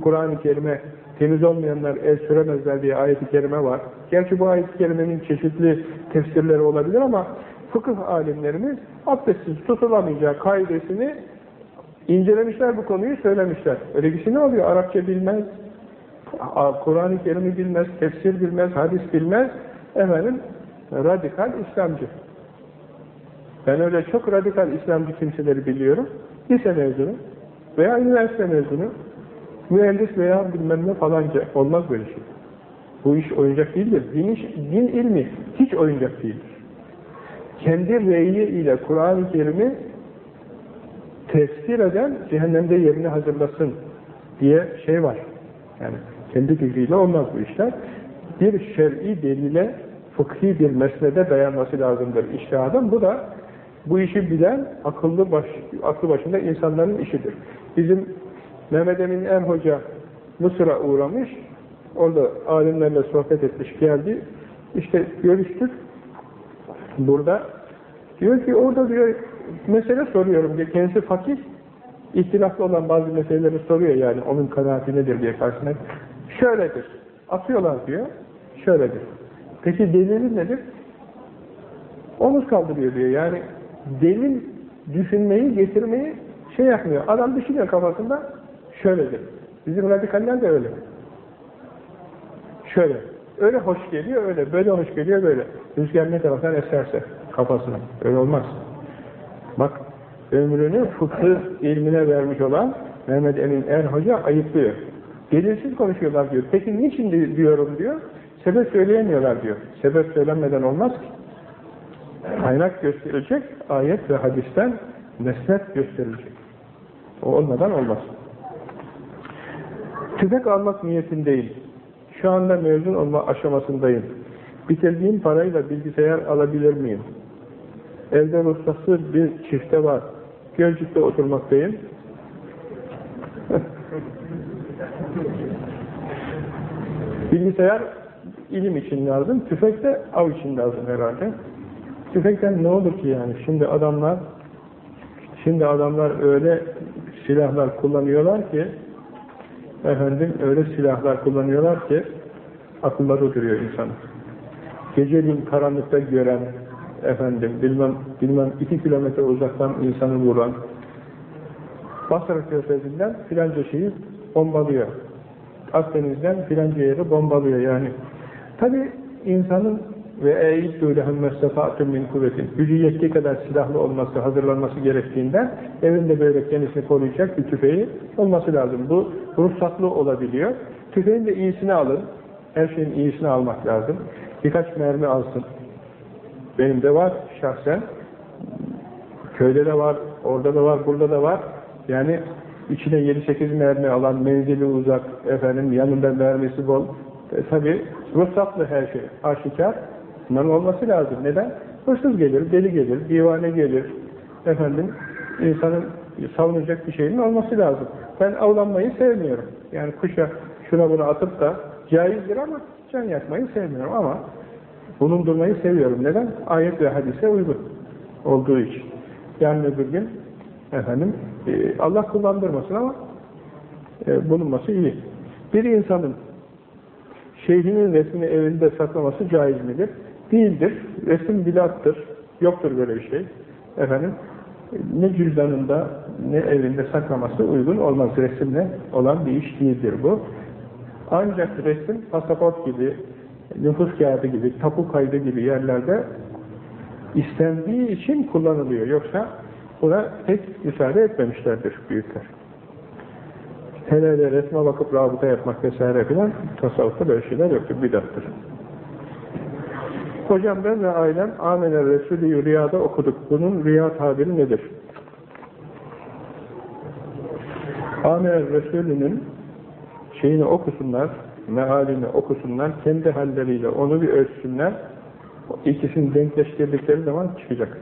Kur'an-ı Kerim'e temiz olmayanlar el süremezler diye ayet-i kerime var. Gerçi bu ayet-i kerimenin çeşitli tefsirleri olabilir ama fıkıh alimlerimiz abdestsiz tutulamayacağı kaidesini incelemişler bu konuyu söylemişler. Öyle bir şey ne oluyor? Arapça bilmez, Kur'an-ı Kerim'i bilmez, tefsir bilmez, hadis bilmez, efendim radikal İslamcı. Ben öyle çok radikal İslamcı kimseleri biliyorum. Lise mezunu veya üniversite mezunu, mühendis veya bilmem ne falanca. Olmaz böyle şey. Bu iş oyuncak değildir. Din, iş, din ilmi hiç oyuncak değildir. Kendi reyi ile Kur'an-ı Kerim'i tefsir eden cehennemde yerini hazırlasın diye şey var. Yani kendi bilgiyle olmaz bu işler. Bir şer'i delile fıkhi bir mesnede dayanması lazımdır iştihadın. Bu da bu işi bilen akıllı baş, aklı başında insanların işidir. Bizim Mehmet Emin Er Hoca Mısır'a uğramış. Orada alimlerle sohbet etmiş geldi. İşte görüştük. Burada diyor ki orada diyor mesele soruyorum diye kendisi fakir ihtilaflı olan bazı meseleleri soruyor yani onun kanaati nedir diye karşısına şöyledir atıyorlar diyor şöyledir peki delili nedir omuz kaldırıyor diyor yani delil düşünmeyi getirmeyi şey yapmıyor adam düşünüyor kafasında şöyledir bizim radikaller de öyle şöyle öyle hoş geliyor öyle böyle hoş geliyor böyle rüzgar ne taraftan eserse kafasına öyle olmaz Bak ömrünü fıkıh ilmine vermiş olan Mehmet Emin Er Hoca ayıplıyor. Delilsiz konuşuyorlar diyor. Peki niçin diyorum diyor. Sebep söyleyemiyorlar diyor. Sebep söylenmeden olmaz ki. Kaynak gösterilecek, ayet ve hadisten nesnet gösterilecek. O olmadan olmaz. Tüfek almak niyetindeyim. Şu anda mezun olma aşamasındayım. Bitirdiğim parayla bilgisayar alabilir miyim? Evde ruhsatlı bir çifte var. Gölcük'te oturmaktayım. Bilgisayar ilim için lazım, tüfek de av için lazım herhalde. Tüfekten ne olur ki yani? Şimdi adamlar şimdi adamlar öyle silahlar kullanıyorlar ki efendim öyle silahlar kullanıyorlar ki akılları duruyor insanın. Geceliğin karanlıkta gören, efendim bilmem bilmem iki kilometre uzaktan insanı vuran Basra Körfezi'nden filanca şeyi bombalıyor. Akdeniz'den filanca yeri bombalıyor yani. Tabi insanın ve eğiddü lehum mestefatun min kuvvetin gücü yettiği kadar silahlı olması, hazırlanması gerektiğinden evinde böyle kendisini koruyacak bir tüfeği olması lazım. Bu ruhsatlı olabiliyor. Tüfeğin de iyisini alın. Her şeyin iyisini almak lazım. Birkaç mermi alsın. Benim de var şahsen. Köyde de var, orada da var, burada da var. Yani içine 7-8 mermi alan, menzili uzak, efendim yanında mermisi bol. E, Tabi ruhsatlı her şey, aşikar. Bunların olması lazım. Neden? Hırsız gelir, deli gelir, divane gelir. Efendim, insanın savunacak bir şeyin olması lazım. Ben avlanmayı sevmiyorum. Yani kuşa şuna bunu atıp da caizdir ama can yakmayı sevmiyorum ama bulundurmayı seviyorum. Neden? Ayet ve hadise uygun olduğu için. Yani öbür gün efendim e, Allah kullandırmasın ama e, bulunması iyi. Bir insanın şeyhinin resmini evinde saklaması caiz midir? Değildir. Resim bilattır. Yoktur böyle bir şey. Efendim ne cüzdanında ne evinde saklaması uygun olmaz. Resimle olan bir iş değildir bu. Ancak resim pasaport gibi, nüfus kağıdı gibi, tapu kaydı gibi yerlerde istendiği için kullanılıyor. Yoksa buna pek müsaade etmemişlerdir büyükler. Hele hele resme bakıp rabıta yapmak vesaire filan tasavvufta böyle şeyler yoktur, bidattır. Hocam ben ve ailem Amener Resulü rüyada okuduk. Bunun rüya tabiri nedir? Amener Resulü'nün şeyini okusunlar, mealini okusunlar, kendi halleriyle onu bir ölçsünler, ikisini denkleştirdikleri zaman çıkacak.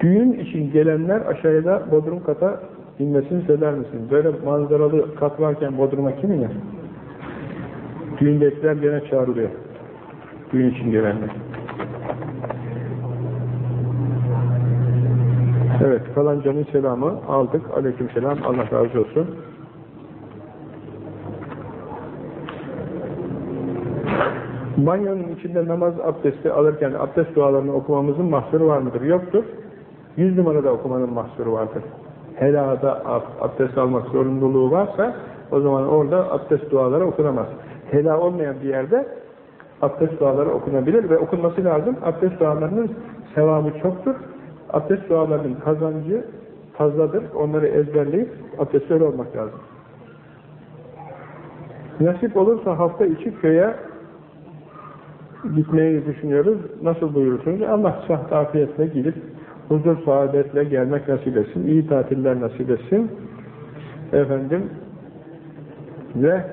Düğün için gelenler aşağıda bodrum kata inmesini söyler misin? Böyle manzaralı kat varken bodruma kim iner? Düğündekiler gene çağrılıyor. Buyurun şimdi efendim. Evet, falancanın selamı aldık. Aleyküm selam, Allah razı olsun. Banyonun içinde namaz abdesti alırken abdest dualarını okumamızın mahsuru var mıdır? Yoktur. Yüz numarada okumanın mahsuru vardır. Helada abdest almak zorunluluğu varsa o zaman orada abdest duaları okunamaz. Hela olmayan bir yerde abdest duaları okunabilir ve okunması lazım. Abdest dualarının sevabı çoktur. Abdest dualarının kazancı fazladır. Onları ezberleyip abdestleri olmak lazım. Nasip olursa hafta içi köye gitmeyi düşünüyoruz. Nasıl buyurursunuz? Allah sıhhat afiyetle gidip huzur saadetle gelmek nasip etsin. İyi tatiller nasip etsin. Efendim ve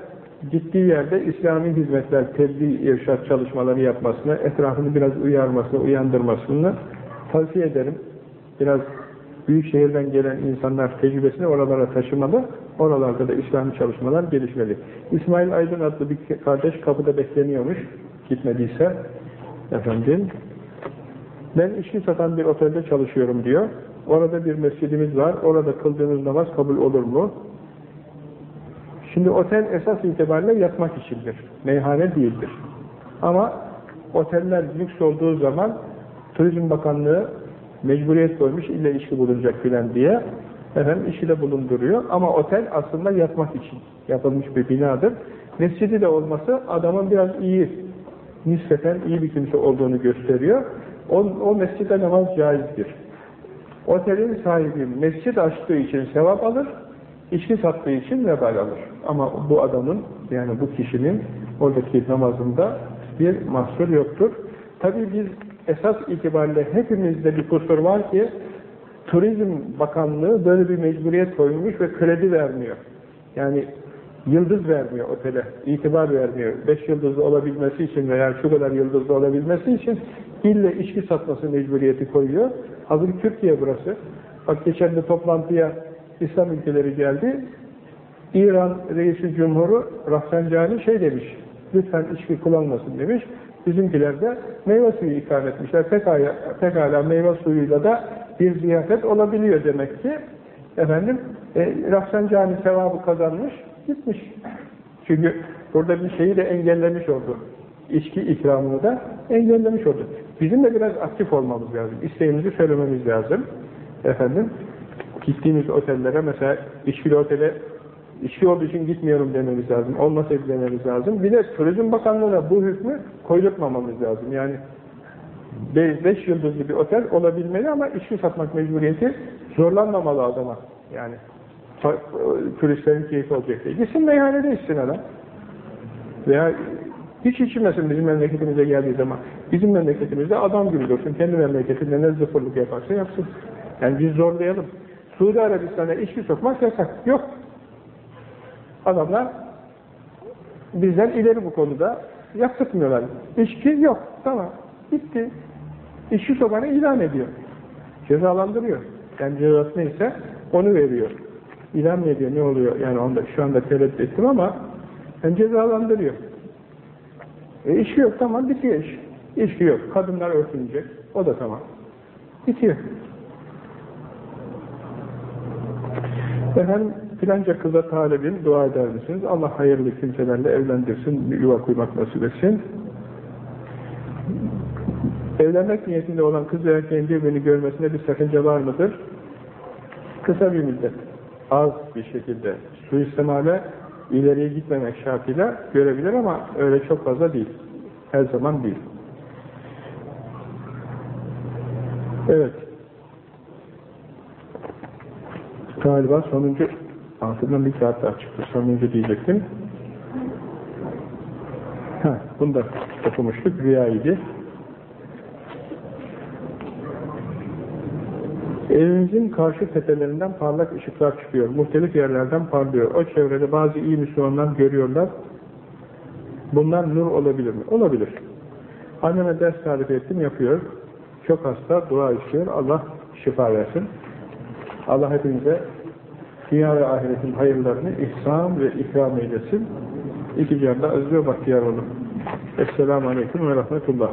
gittiği yerde İslami hizmetler, tebliğ, irşat çalışmaları yapmasını, etrafını biraz uyarmasını, uyandırmasını tavsiye ederim. Biraz büyük şehirden gelen insanlar tecrübesini oralara taşımalı, oralarda da İslami çalışmalar gelişmeli. İsmail Aydın adlı bir kardeş kapıda bekleniyormuş, gitmediyse, efendim, ben içki satan bir otelde çalışıyorum diyor. Orada bir mescidimiz var, orada kıldığınız namaz kabul olur mu? Şimdi otel esas itibariyle yatmak içindir. Meyhane değildir. Ama oteller lüks olduğu zaman Turizm Bakanlığı mecburiyet koymuş, ille içki bulunacak filan diye efendim işi de bulunduruyor. Ama otel aslında yatmak için yapılmış bir binadır. Mescidi de olması adamın biraz iyi, nispeten iyi bir kimse olduğunu gösteriyor. O, o mescide namaz caizdir. Otelin sahibi mescid açtığı için sevap alır, içki sattığı için vebal alır. Ama bu adamın, yani bu kişinin oradaki namazında bir mahsur yoktur. Tabii biz esas itibariyle hepimizde bir kusur var ki Turizm Bakanlığı böyle bir mecburiyet koymuş ve kredi vermiyor. Yani yıldız vermiyor otele, itibar vermiyor. Beş yıldızlı olabilmesi için veya şu kadar yıldızlı olabilmesi için ille içki satması mecburiyeti koyuyor. Hazır Türkiye burası. Bak geçen de toplantıya İslam ülkeleri geldi. İran reisi cumhuru Rafsanjani şey demiş, lütfen içki kullanmasın demiş. Bizimkiler de meyve suyu ikram etmişler. Pekala, pekala meyve suyuyla da bir ziyafet olabiliyor demek ki. Efendim, e, Rafsanjani sevabı kazanmış, gitmiş. Çünkü burada bir şeyi de engellemiş oldu. İçki ikramını da engellemiş oldu. Bizim de biraz aktif olmamız lazım. İsteğimizi söylememiz lazım. Efendim, gittiğimiz otellere mesela içkili otele içki olduğu için gitmiyorum dememiz lazım. Olmasaydı dememiz lazım. Bir de Turizm Bakanlığı'na bu hükmü koydurtmamamız lazım. Yani 5 yıldızlı bir otel olabilmeli ama içki satmak mecburiyeti zorlanmamalı adama. Yani turistlerin keyfi olacak diye. Gitsin meyhanede içsin adam. Veya hiç içmesin bizim memleketimize geldiği zaman. Bizim memleketimizde adam gibi dursun. Kendi memleketinde ne zıfırlık yaparsa yapsın. Yani biz zorlayalım. Suudi Arabistan'a içki sokmak yasak. Yok. Adamlar bizden ileri bu konuda yaptırmıyorlar. İçki yok. Tamam. Bitti. İçki sokanı ilan ediyor. Cezalandırıyor. Yani cezası neyse onu veriyor. İlan mı ediyor? Ne oluyor? Yani onda şu anda tereddüt ettim ama yani cezalandırıyor. E içki yok. Tamam. Bitiyor iş. İçki yok. Kadınlar örtünecek. O da tamam. Bitiyor. Efendim filanca kıza talebim dua eder misiniz? Allah hayırlı kimselerle evlendirsin, yuva kurmak nasip etsin. Evlenmek niyetinde olan kız ve erkeğin birbirini görmesine bir sakınca var mıdır? Kısa bir müddet, az bir şekilde suistimale ileriye gitmemek şartıyla görebilir ama öyle çok fazla değil. Her zaman değil. Evet. Galiba sonuncu Altından bir kağıt daha çıktı. Sonuncu diyecektim. Ha, bunu da okumuştuk. Rüya. Evimizin karşı tepelerinden parlak ışıklar çıkıyor. Muhtelif yerlerden parlıyor. O çevrede bazı iyi Müslümanlar görüyorlar. Bunlar nur olabilir mi? Olabilir. Anneme ders tarif ettim, yapıyor. Çok hasta, dua istiyor. Allah şifa versin. Allah hepimize dünya ve ahiretin hayırlarını ihsan ve ikram eylesin. İki canda aziz ve bahtiyar olun. Esselamu Aleyküm ve Rahmetullah.